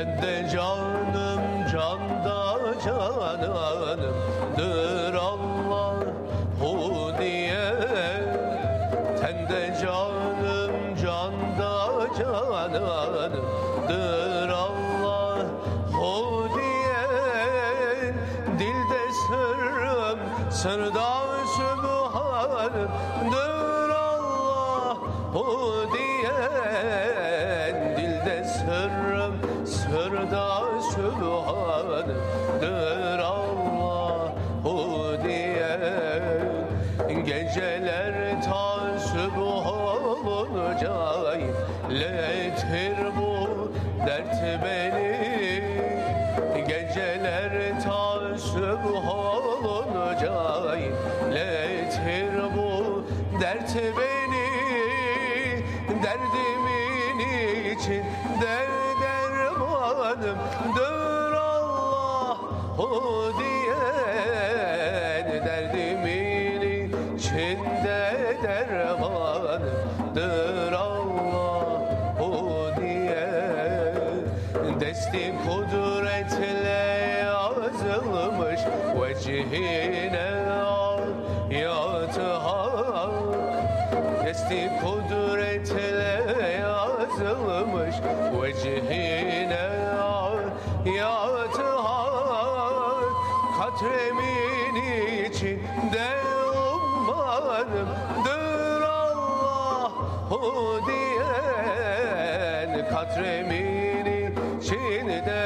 Sen de canım can da cananımdır Allahu diye Sen de canım can da cananımdır Allahu diye Dilde sırrım sırda sübhanımdır Allahu diye Dilde sırrım sırda sübhanımdır Allah hu diyen Geceler ta sübuh olunca letir bu dert beni. Geceler ta sübuh olunca letir bu dert beni. Derdimin içinde dermanımdır Allah o diyen Derdimin içinde dermanımdır Allah o diyen Desti kudretle yazılmış vecihine ayatı Desti kudretle yazılmış vecihine Katremin içinde ummanımdır Allah o diyen. Katremin içinde